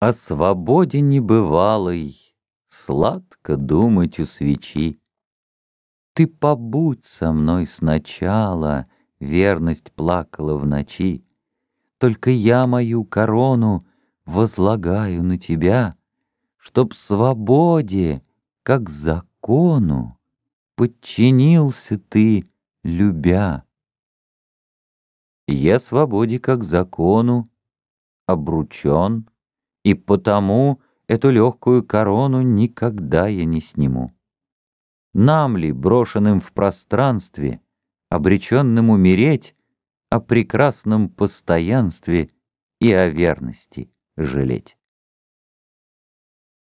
О свободе небывалой Сладко думать у свечи. Ты побудь со мной сначала, Верность плакала в ночи. Только я мою корону Возлагаю на тебя, Чтоб свободе, как закону, Подчинился ты, любя. Я свободе, как закону, Обручен, и потому Эту легкую корону никогда я не сниму. Нам ли, брошенным в пространстве, Обреченным умереть, О прекрасном постоянстве И о верности жалеть?